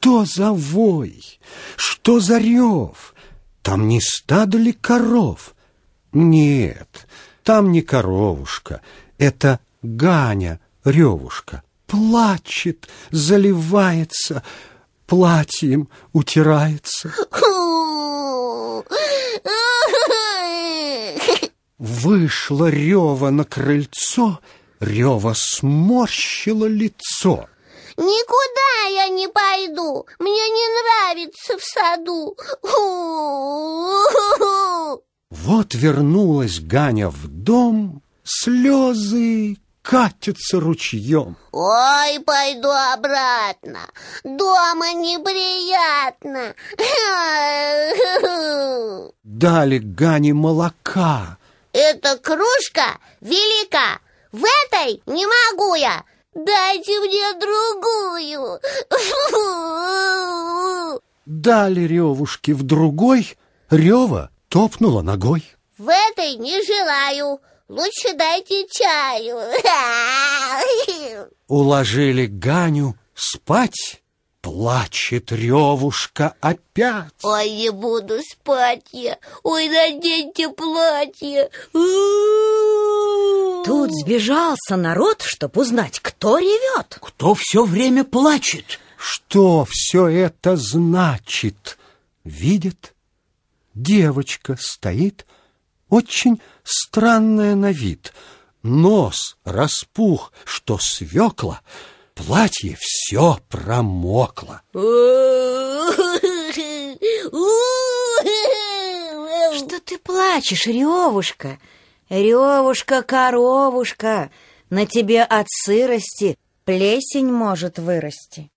Что за вой? Что за рев? Там не стадо ли коров? Нет, там не коровушка, это Ганя, ревушка. Плачет, заливается, платьем утирается. Вышла Рева на крыльцо, Рева сморщила лицо. Никуда я не пойду, мне не нравится в саду. Вот вернулась Ганя в дом, слезы катятся ручьем. Ой, пойду обратно, дома неприятно. Дали Гане молока. Эта кружка велика, в этой не могу я. Дайте мне другую. Дали Ревушке в другой, Рева топнула ногой. В этой не желаю. Лучше дайте чаю. Уложили Ганю спать. Плачет Ревушка опять. Ой, не буду спать я. Ой, наденьте платье. Тут сбежался народ, чтоб узнать, кто ревет. Кто все время плачет? Что все это значит? Видит, девочка стоит, очень странная на вид. Нос распух, что свекла, платье все промокло. Что ты плачешь, Ревушка? Ревушка-коровушка, на тебе от сырости плесень может вырасти.